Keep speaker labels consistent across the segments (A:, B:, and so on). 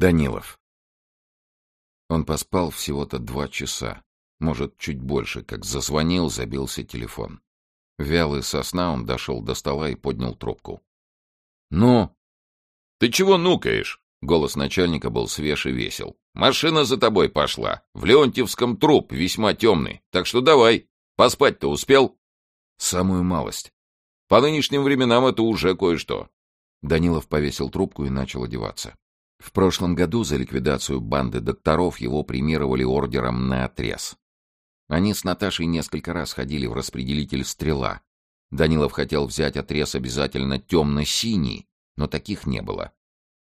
A: Данилов. Он поспал всего-то два часа, может, чуть больше, как зазвонил, забился телефон. Вялый со сна он дошел до стола и поднял трубку. «Ну?»
B: «Ты чего нукаешь?» Голос начальника был свеж и весел. «Машина за тобой пошла. В Леонтьевском труп, весьма темный. Так что давай. Поспать-то успел?»
A: «Самую малость».
B: «По нынешним временам это уже кое-что».
A: Данилов повесил трубку и начал одеваться. В прошлом году за ликвидацию банды докторов его премировали ордером на отрез. Они с Наташей несколько раз ходили в распределитель «Стрела». Данилов хотел взять отрез обязательно темно-синий, но таких не было.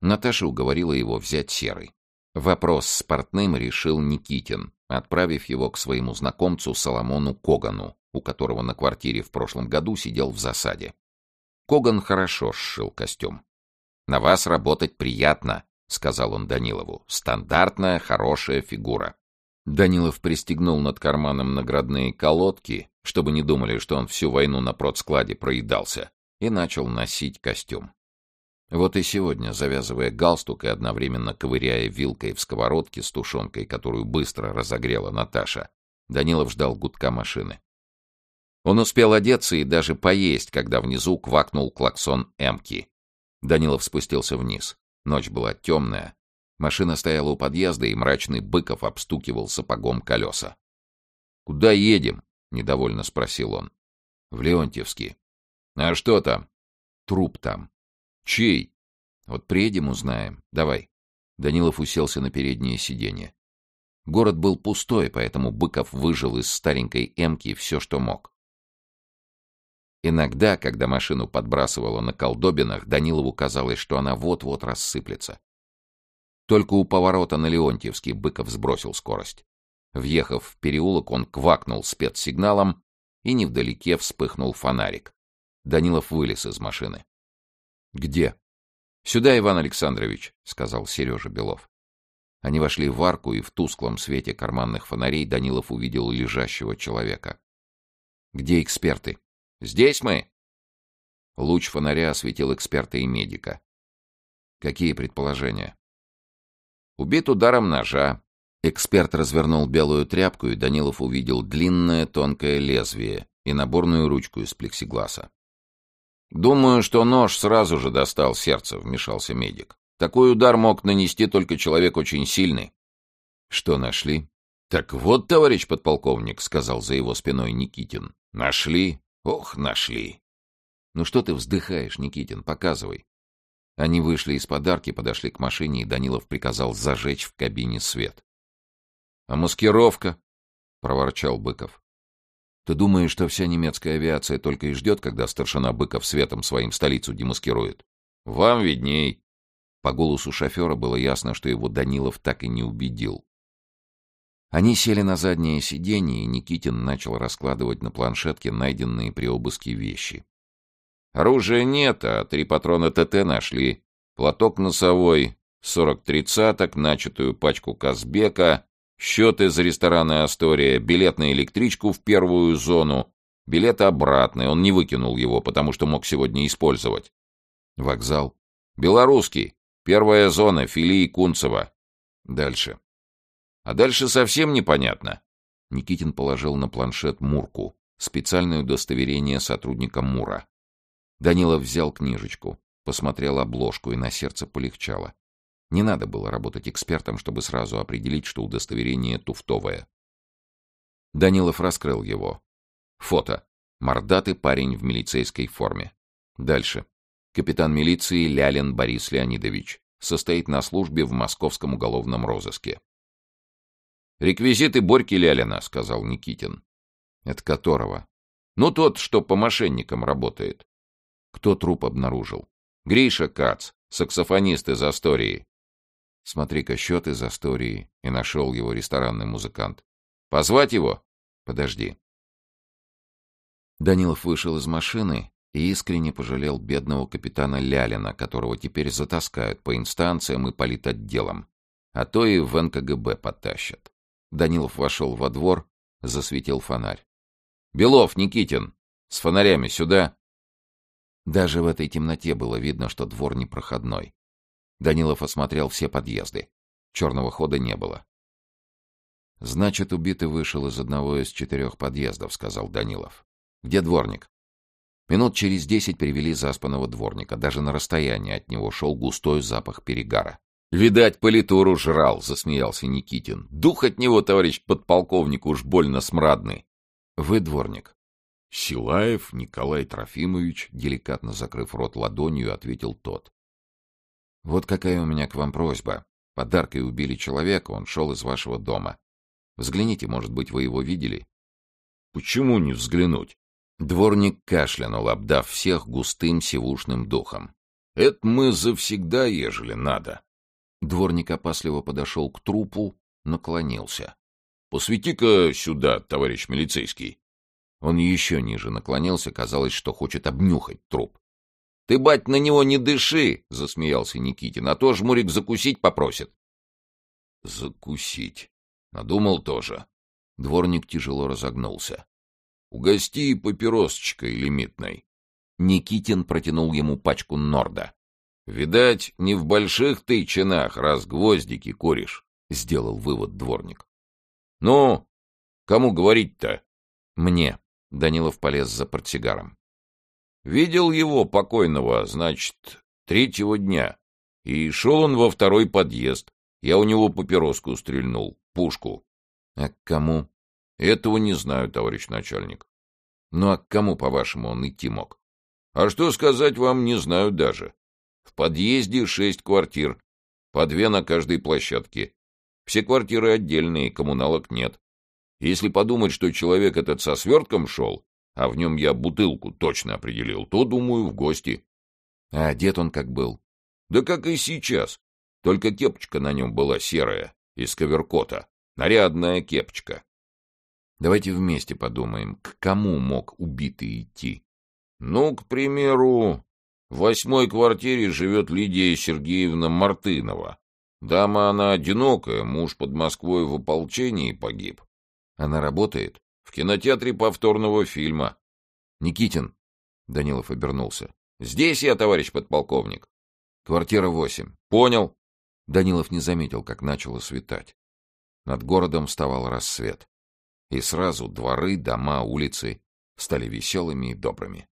A: Наташа уговорила его взять серый. Вопрос с портным решил Никитин, отправив его к своему знакомцу Соломону Когану, у которого на квартире в прошлом году сидел в засаде. Коган хорошо сшил костюм. «На вас работать приятно», — сказал он Данилову. «Стандартная, хорошая фигура». Данилов пристегнул над карманом наградные колодки, чтобы не думали, что он всю войну на продскладе проедался, и начал носить костюм. Вот и сегодня, завязывая галстук и одновременно ковыряя вилкой в сковородке с тушенкой, которую быстро разогрела Наташа, Данилов ждал гудка машины. Он успел одеться и даже поесть, когда внизу квакнул клаксон «Эмки». Данилов спустился вниз. Ночь была темная. Машина стояла у подъезда, и мрачный Быков обстукивал сапогом колеса. «Куда едем?» — недовольно спросил он. «В Леонтьевский». «А что там?» «Труп там». «Чей?» «Вот приедем, узнаем. Давай». Данилов уселся на переднее сиденье. Город был пустой, поэтому Быков выжил из старенькой «Эмки» все, что мог. Иногда, когда машину подбрасывало на колдобинах, Данилову казалось, что она вот-вот рассыплется. Только у поворота на Леонтьевский Быков сбросил скорость. Въехав в переулок, он квакнул спецсигналом, и невдалеке вспыхнул фонарик. Данилов вылез из машины. «Где?» «Сюда, Иван Александрович», — сказал Сережа Белов. Они вошли в арку, и в тусклом свете карманных фонарей Данилов увидел лежащего человека. «Где эксперты?» Здесь мы!» Луч фонаря осветил эксперта и медика. «Какие предположения?» «Убит ударом ножа». Эксперт развернул белую тряпку, и Данилов увидел длинное тонкое лезвие и наборную ручку из плексигласа. «Думаю, что нож сразу же достал сердце», — вмешался медик. «Такой удар мог нанести только человек очень сильный». «Что нашли?» «Так вот, товарищ подполковник», — сказал за его спиной Никитин. «Нашли. Ох, нашли. Ну что ты вздыхаешь, Никитин, показывай. Они вышли из подарки, подошли к машине, и Данилов приказал зажечь в кабине свет. А маскировка? проворчал Быков. Ты думаешь, что вся немецкая авиация только и ждет, когда старшина Быков светом своим столицу демаскирует? Вам видней. По голосу шофера было ясно, что его Данилов так и не убедил. Они сели на заднее сиденье, и Никитин начал раскладывать на планшетке найденные при обыске вещи. Оружия нет, а три патрона ТТ нашли. Платок носовой, сорок тридцаток, начатую пачку Казбека, счет из ресторана «Астория», билет на электричку в первую зону, билет обратный, он не выкинул его, потому что мог сегодня использовать. Вокзал. Белорусский. Первая зона, филии Кунцева. Дальше. А дальше совсем непонятно. Никитин положил на планшет Мурку, специальное удостоверение сотрудника Мура. Данилов взял книжечку, посмотрел обложку, и на сердце полегчало. Не надо было работать экспертом, чтобы сразу определить, что удостоверение туфтовое. Данилов раскрыл его. Фото. Мордатый парень в милицейской форме. Дальше. Капитан милиции Лялин Борис Леонидович. Состоит на службе в московском уголовном розыске. «Реквизиты Борьки Лялина», — сказал Никитин. «Это которого?» «Ну, тот, что по мошенникам работает». «Кто труп обнаружил?» «Гриша Кац, саксофонист из Астории». «Смотри-ка, счет из Астории», — и нашел его ресторанный музыкант. «Позвать его?» «Подожди». Данилов вышел из машины и искренне пожалел бедного капитана Лялина, которого теперь затаскают по инстанциям и политотделам, а то и в НКГБ подтащат. Данилов вошел во двор, засветил фонарь. «Белов, Никитин! С фонарями сюда!» Даже в этой темноте было видно, что двор непроходной. Данилов осмотрел все подъезды. Черного хода не было. «Значит, убитый вышел из одного из четырех подъездов», — сказал Данилов. «Где дворник?» Минут через десять привели заспанного дворника. Даже на расстоянии от него шел густой запах перегара.
B: «Видать, политуру жрал», — засмеялся Никитин. «Дух от него, товарищ подполковник, уж больно смрадный».
A: «Вы дворник?»
B: «Силаев Николай Трофимович», деликатно закрыв рот ладонью, ответил тот.
A: «Вот какая у меня к вам просьба. Подаркой убили человека, он шел из вашего дома. Взгляните, может быть, вы его видели?»
B: «Почему не взглянуть?»
A: Дворник кашлянул, обдав всех густым сивушным духом.
B: «Это мы завсегда, ежели надо».
A: Дворник опасливо подошел к трупу, наклонился.
B: «Посвети-ка сюда, товарищ милицейский».
A: Он еще ниже наклонился, казалось, что хочет обнюхать труп.
B: — Ты, бать, на него не дыши! — засмеялся Никитин. — А то жмурик закусить попросит. — Закусить. Надумал тоже.
A: Дворник тяжело разогнулся.
B: — Угости папиросочкой лимитной.
A: Никитин протянул ему пачку Норда.
B: — Видать, не в больших ты чинах, раз гвоздики куришь, —
A: сделал вывод дворник.
B: — Ну, кому говорить-то?
A: — Мне. Данилов полез за портсигаром.
B: Видел его, покойного, значит, третьего дня. И шел он во второй подъезд. Я у него папироску стрельнул, пушку.
A: А к кому?
B: Этого не знаю, товарищ начальник.
A: Ну а к кому, по-вашему, он идти мог?
B: А что сказать вам, не знаю даже. В подъезде шесть квартир, по две на каждой площадке. Все квартиры отдельные, коммуналок нет. Если подумать, что человек этот со свертком шел, а в нем я бутылку точно определил, то, думаю, в гости.
A: А одет он как был?
B: Да как и сейчас. Только кепочка на нем была серая, из коверкота. Нарядная кепочка.
A: Давайте вместе подумаем, к кому мог убитый идти?
B: Ну, к примеру, в восьмой квартире живет Лидия Сергеевна Мартынова. Дама она одинокая, муж под Москвой в ополчении погиб.
A: Она работает?
B: В кинотеатре повторного фильма.
A: Никитин. Данилов обернулся.
B: Здесь я, товарищ подполковник.
A: Квартира восемь.
B: Понял.
A: Данилов не заметил, как начало светать. Над городом вставал рассвет. И сразу дворы, дома, улицы стали веселыми и добрыми.